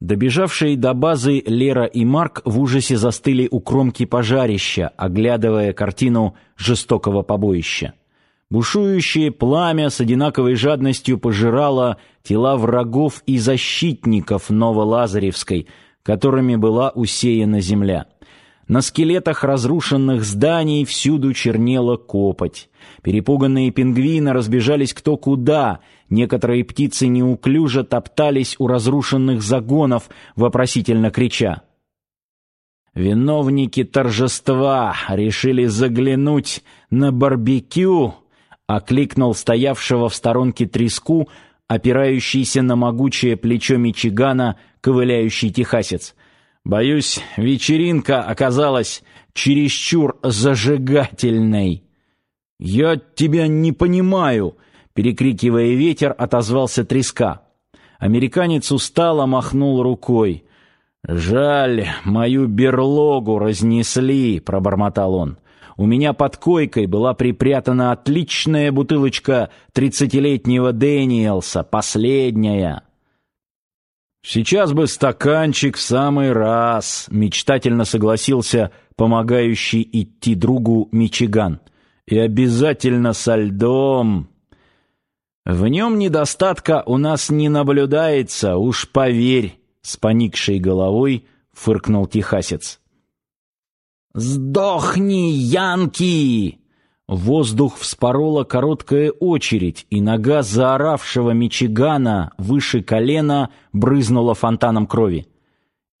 Добежавшие до базы Лера и Марк в ужасе застыли у кромки пожарища, оглядывая картину жестокого побоища. Бушующее пламя с одинаковой жадностью пожирало тела врагов и защитников Новолазаревской, которыми была усеяна земля. На скелетах разрушенных зданий всюду чернела копоть. Перепуганные пингвины разбежались кто куда, некоторые птицы неуклюже топтались у разрушенных загонов, вопросительно крича. Виновники торжества решили заглянуть на барбекю, окликнул стоявшего в сторонке треску, опирающийся на могучее плечо Мичигана, ковыляющий техасец. Боюсь, вечеринка оказалась чересчур зажигательной. Я тебя не понимаю, перекрикивая ветер, отозвался треска. Американец устало махнул рукой. Жаль, мою берлогу разнесли, пробормотал он. У меня под койкой была припрятана отличная бутылочка тридцатилетнего Дэниелса, последняя. Сейчас бы стаканчик в самый раз, мечтательно согласился помогающий идти другу Мичиган. И обязательно со льдом. В нем недостатка у нас не наблюдается, уж поверь, с поникшей головой фыркнул техасец. Сдохни, янки! Воздух вспорола короткая очередь, и нога заоравшего Мичигана выше колена брызнула фонтаном крови.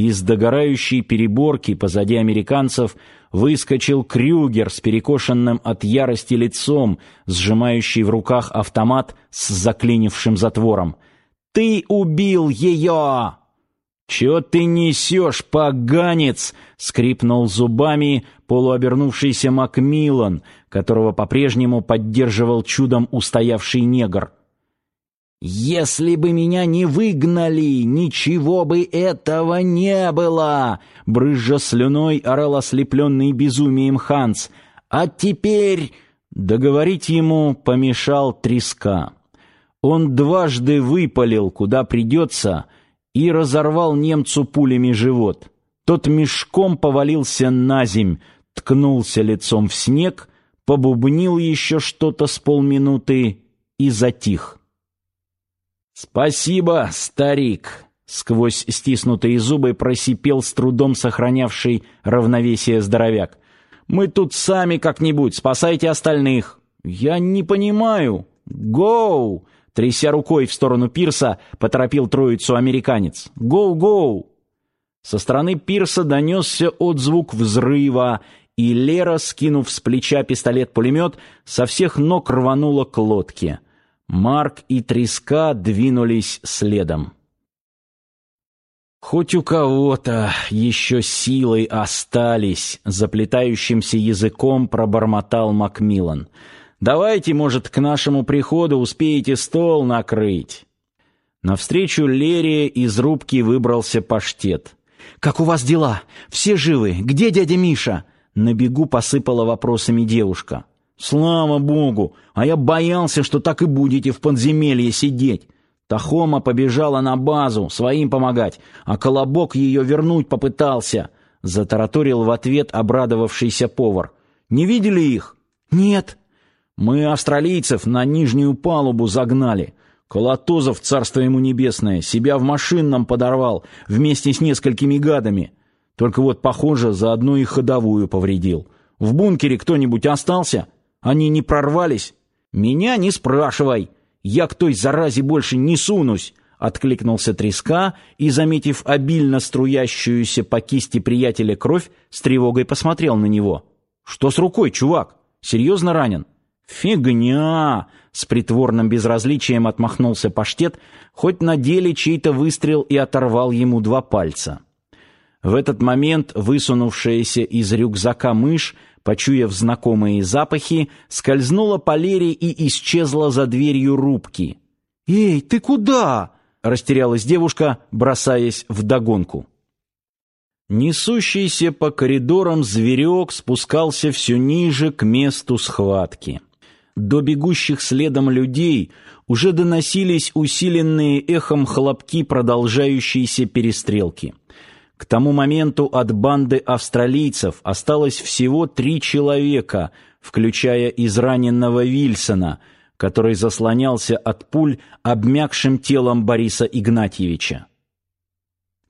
Из догорающей переборки позади американцев выскочил Крюгер с перекошенным от ярости лицом, сжимающий в руках автомат с заклинившим затвором. «Ты убил ее!» «Чё ты несешь, поганец?» — скрипнул зубами полуобернувшийся Макмиллан, которого по-прежнему поддерживал чудом устоявший негр. «Если бы меня не выгнали, ничего бы этого не было!» Брызжа слюной орал ослепленный безумием Ханс. «А теперь...» Договорить ему помешал треска. Он дважды выпалил, куда придется, и разорвал немцу пулями живот. Тот мешком повалился на земь, ткнулся лицом в снег, побубнил еще что-то с полминуты и затих. «Спасибо, старик!» — сквозь стиснутые зубы просипел с трудом сохранявший равновесие здоровяк. «Мы тут сами как-нибудь, спасайте остальных!» «Я не понимаю!» «Гоу!» Тряся рукой в сторону пирса, поторопил троицу американец. «Гоу-гоу!» Со стороны пирса донесся отзвук взрыва, и Лера, скинув с плеча пистолет-пулемет, со всех ног рванула к лодке. Марк и Треска двинулись следом. Хоть у кого-то еще силы остались, заплетающимся языком пробормотал Макмиллан. Давайте, может, к нашему приходу успеете стол накрыть. Навстречу Лере из рубки выбрался паштет. Как у вас дела? Все живы? Где дядя Миша? На бегу посыпала вопросами девушка. Слава богу, а я боялся, что так и будете в подземелье сидеть. Тахома побежала на базу, своим помогать, а Колобок ее вернуть попытался. Затараторил в ответ обрадовавшийся повар. Не видели их? Нет. Мы австралийцев на нижнюю палубу загнали. Колотозов, царство ему небесное, себя в машинном подорвал вместе с несколькими гадами. Только вот, похоже, заодно и ходовую повредил. В бункере кто-нибудь остался? Они не прорвались? Меня не спрашивай. Я к той заразе больше не сунусь. Откликнулся треска и, заметив обильно струящуюся по кисти приятеля кровь, с тревогой посмотрел на него. Что с рукой, чувак? Серьезно ранен? Фигня! С притворным безразличием отмахнулся паштет, хоть на деле чей-то выстрел и оторвал ему два пальца. В этот момент высунувшаяся из рюкзака мышь почуяв знакомые запахи, скользнула по Лере и исчезла за дверью рубки. «Эй, ты куда?» — растерялась девушка, бросаясь в догонку. Несущийся по коридорам зверек спускался все ниже к месту схватки. До бегущих следом людей уже доносились усиленные эхом хлопки продолжающейся перестрелки. К тому моменту от банды австралийцев осталось всего три человека, включая израненного Вильсона, который заслонялся от пуль обмякшим телом Бориса Игнатьевича.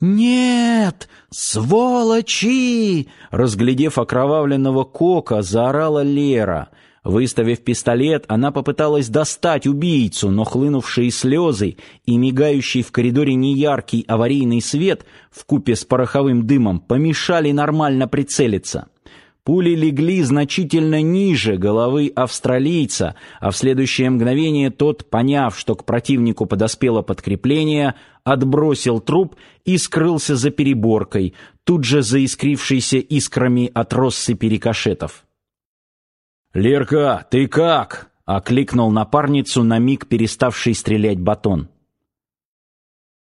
«Нет! Сволочи!» Разглядев окровавленного кока, заорала Лера — Выставив пистолет, она попыталась достать убийцу, но хлынувшие слезы и мигающий в коридоре неяркий аварийный свет в купе с пороховым дымом помешали нормально прицелиться. Пули легли значительно ниже головы австралийца, а в следующее мгновение тот, поняв, что к противнику подоспело подкрепление, отбросил труп и скрылся за переборкой, тут же заискрившейся искрами от россыпи рикошетов. «Лерка, ты как?» — окликнул напарницу на миг переставший стрелять батон.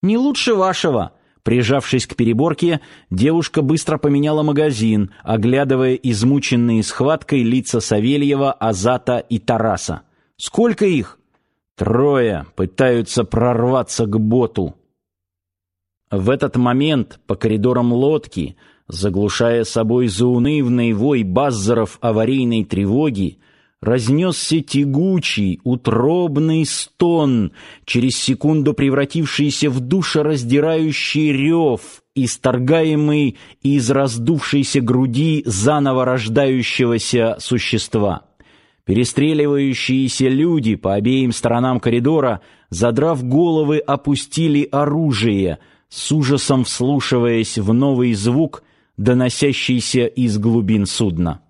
«Не лучше вашего!» Прижавшись к переборке, девушка быстро поменяла магазин, оглядывая измученные схваткой лица Савельева, Азата и Тараса. «Сколько их?» «Трое пытаются прорваться к боту». В этот момент по коридорам лодки заглушая собой заунывный вой баззеров аварийной тревоги, разнесся тягучий, утробный стон, через секунду превратившийся в душераздирающий рев, исторгаемый из раздувшейся груди заново рождающегося существа. Перестреливающиеся люди по обеим сторонам коридора, задрав головы, опустили оружие, с ужасом вслушиваясь в новый звук, доносящийся из глубин судна.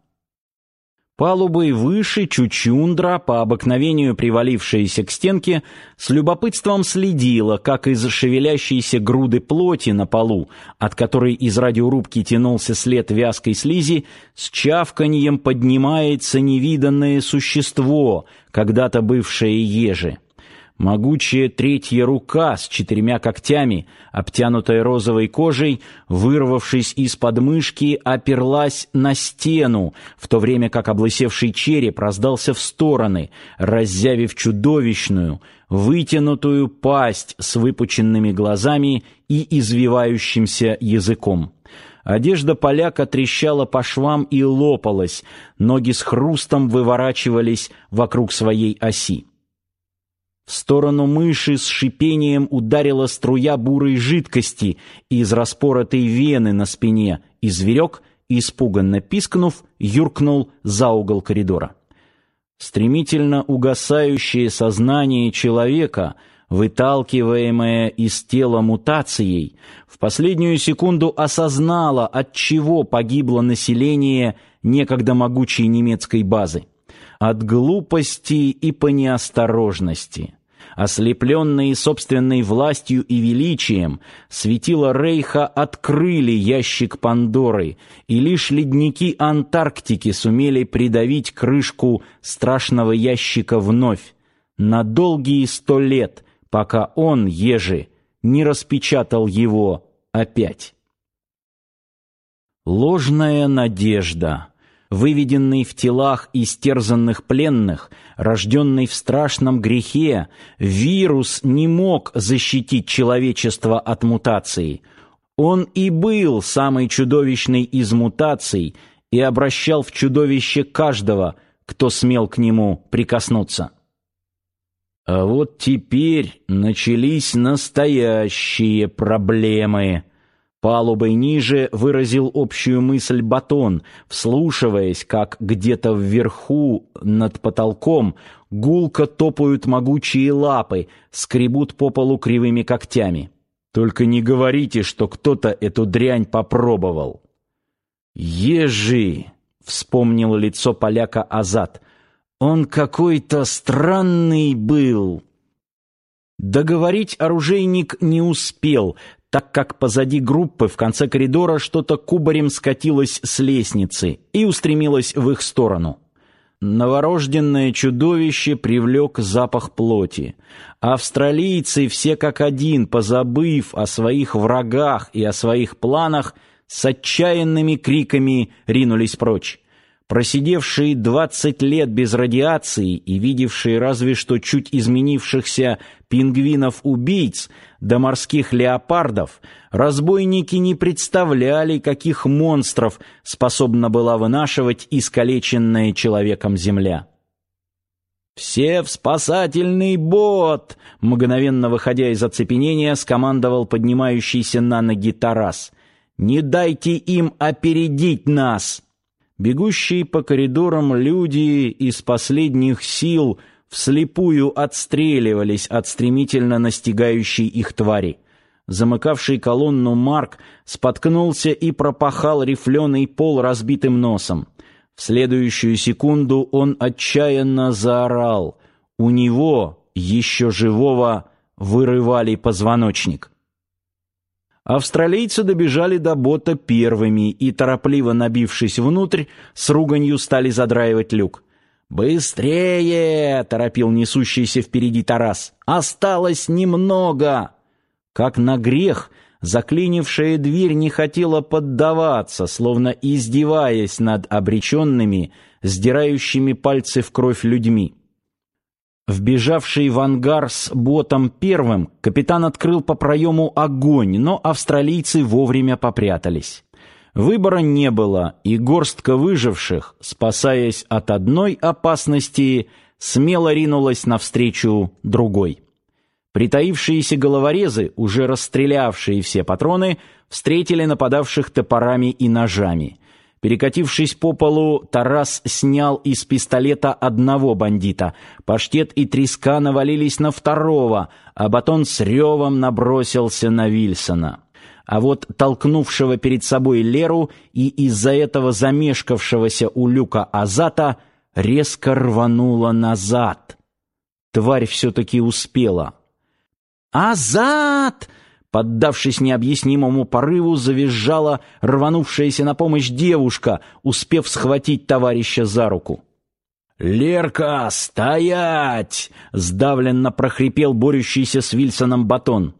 Палубой выше Чучундра, по обыкновению привалившаяся к стенке, с любопытством следила, как из шевелящейся груды плоти на полу, от которой из радиорубки тянулся след вязкой слизи, с чавканьем поднимается невиданное существо, когда-то бывшее ежи. Могучая третья рука с четырьмя когтями, обтянутая розовой кожей, вырвавшись из подмышки, оперлась на стену, в то время как облысевший череп раздался в стороны, раззявив чудовищную, вытянутую пасть с выпученными глазами и извивающимся языком. Одежда поляка трещала по швам и лопалась, ноги с хрустом выворачивались вокруг своей оси. В сторону мыши с шипением ударила струя бурой жидкости из распоротой вены на спине, и зверек, испуганно пискнув, юркнул за угол коридора. Стремительно угасающее сознание человека, выталкиваемое из тела мутацией, в последнюю секунду осознало, от чего погибло население некогда могучей немецкой базы. От глупости и по неосторожности ослепленные собственной властью и величием, светила Рейха открыли ящик Пандоры, и лишь ледники Антарктики сумели придавить крышку страшного ящика вновь, на долгие сто лет, пока он, Ежи, не распечатал его опять. Ложная надежда выведенный в телах истерзанных пленных, рожденный в страшном грехе, вирус не мог защитить человечество от мутации. Он и был самой чудовищной из мутаций и обращал в чудовище каждого, кто смел к нему прикоснуться. А вот теперь начались настоящие проблемы. Палубой ниже выразил общую мысль Батон, вслушиваясь, как где-то вверху над потолком гулко топают могучие лапы, скребут по полу кривыми когтями. Только не говорите, что кто-то эту дрянь попробовал. Ежи, вспомнил лицо поляка Азат. Он какой-то странный был. Договорить оружейник не успел, так как позади группы в конце коридора что-то кубарем скатилось с лестницы и устремилось в их сторону. Новорожденное чудовище привлек запах плоти. Австралийцы все как один, позабыв о своих врагах и о своих планах, с отчаянными криками ринулись прочь. Просидевшие 20 лет без радиации и видевшие разве что чуть изменившихся пингвинов-убийц до морских леопардов, разбойники не представляли, каких монстров способна была вынашивать искалеченная человеком земля. «Все в спасательный бот!» Мгновенно выходя из оцепенения, скомандовал поднимающийся на ноги Тарас. «Не дайте им опередить нас!» Бегущие по коридорам люди из последних сил вслепую отстреливались от стремительно настигающей их твари. Замыкавший колонну Марк споткнулся и пропахал рифленый пол разбитым носом. В следующую секунду он отчаянно заорал. У него, еще живого, вырывали позвоночник. Австралийцы добежали до бота первыми и, торопливо набившись внутрь, с руганью стали задраивать люк. «Быстрее!» — торопил несущийся впереди Тарас. «Осталось немного!» Как на грех, заклинившая дверь не хотела поддаваться, словно издеваясь над обреченными, сдирающими пальцы в кровь людьми. Вбежавший в ангар с ботом первым, капитан открыл по проему огонь, но австралийцы вовремя попрятались. Выбора не было, и горстка выживших, спасаясь от одной опасности, смело ринулась навстречу другой. Притаившиеся головорезы, уже расстрелявшие все патроны, встретили нападавших топорами и ножами. Перекатившись по полу, Тарас снял из пистолета одного бандита. Паштет и треска навалились на второго, а батон с ревом набросился на Вильсона. А вот толкнувшего перед собой Леру и из-за этого замешкавшегося у люка Азата резко рвануло назад. Тварь все-таки успела. «Азат!» Поддавшись необъяснимому порыву, завизжала рванувшаяся на помощь девушка, успев схватить товарища за руку. «Лерка, стоять!» — сдавленно прохрипел борющийся с Вильсоном Батон.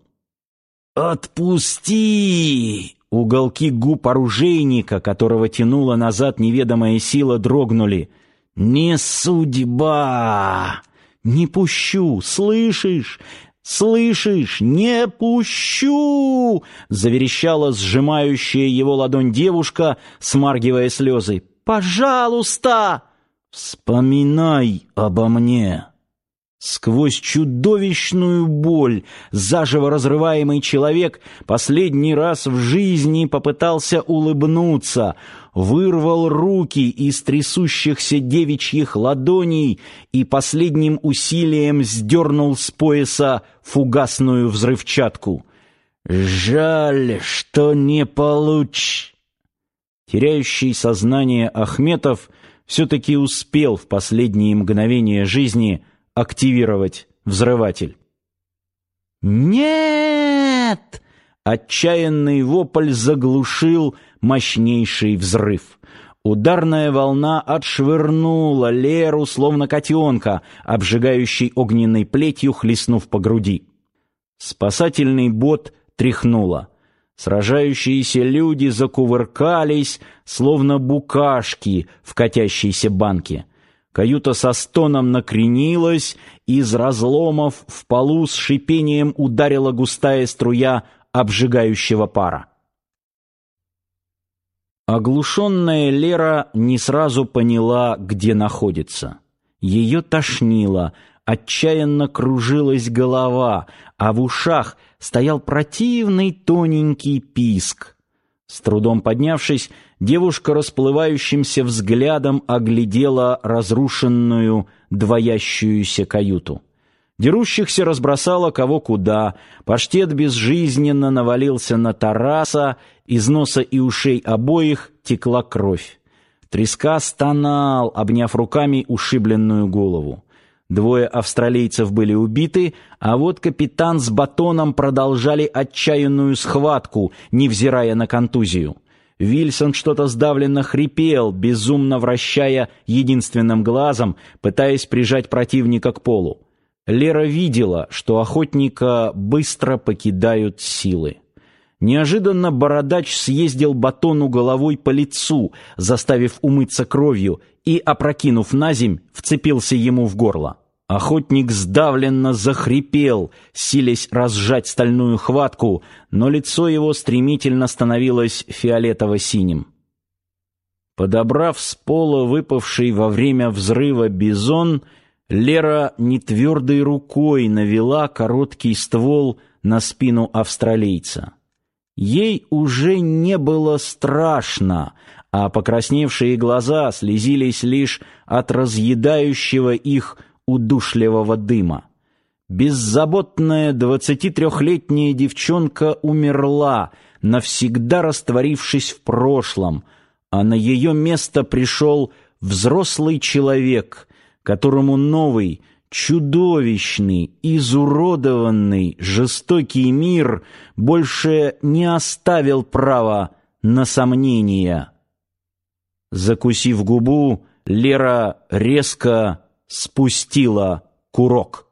«Отпусти!» Уголки губ оружейника, которого тянула назад неведомая сила, дрогнули. «Не судьба! Не пущу, слышишь? «Слышишь, не пущу!» — заверещала сжимающая его ладонь девушка, смаргивая слезы. «Пожалуйста!» «Вспоминай обо мне!» Сквозь чудовищную боль заживо разрываемый человек последний раз в жизни попытался улыбнуться, вырвал руки из трясущихся девичьих ладоней и последним усилием сдернул с пояса фугасную взрывчатку. «Жаль, что не получ...» Теряющий сознание Ахметов все-таки успел в последние мгновения жизни активировать взрыватель. «Нет!» Отчаянный вопль заглушил мощнейший взрыв. Ударная волна отшвырнула Леру, словно котенка, обжигающий огненной плетью, хлестнув по груди. Спасательный бот тряхнуло. Сражающиеся люди закувыркались, словно букашки в катящейся банке. Каюта со стоном накренилась, из разломов в полу с шипением ударила густая струя обжигающего пара. Оглушенная Лера не сразу поняла, где находится. Ее тошнило, отчаянно кружилась голова, а в ушах стоял противный тоненький писк. С трудом поднявшись, девушка расплывающимся взглядом оглядела разрушенную двоящуюся каюту. Дерущихся разбросало кого куда, паштет безжизненно навалился на Тараса, из носа и ушей обоих текла кровь. Треска стонал, обняв руками ушибленную голову. Двое австралийцев были убиты, а вот капитан с батоном продолжали отчаянную схватку, невзирая на контузию. Вильсон что-то сдавленно хрипел, безумно вращая единственным глазом, пытаясь прижать противника к полу. Лера видела, что охотника быстро покидают силы. Неожиданно бородач съездил батону головой по лицу, заставив умыться кровью, и, опрокинув на земь, вцепился ему в горло. Охотник сдавленно захрипел, силясь разжать стальную хватку, но лицо его стремительно становилось фиолетово-синим. Подобрав с пола выпавший во время взрыва бизон, Лера нетвердой рукой навела короткий ствол на спину австралийца. Ей уже не было страшно, а покрасневшие глаза слезились лишь от разъедающего их удушливого дыма. Беззаботная двадцатитрехлетняя девчонка умерла, навсегда растворившись в прошлом, а на ее место пришел взрослый человек, которому новый, чудовищный, изуродованный, жестокий мир больше не оставил права на сомнения. Закусив губу, Лера резко спустила курок.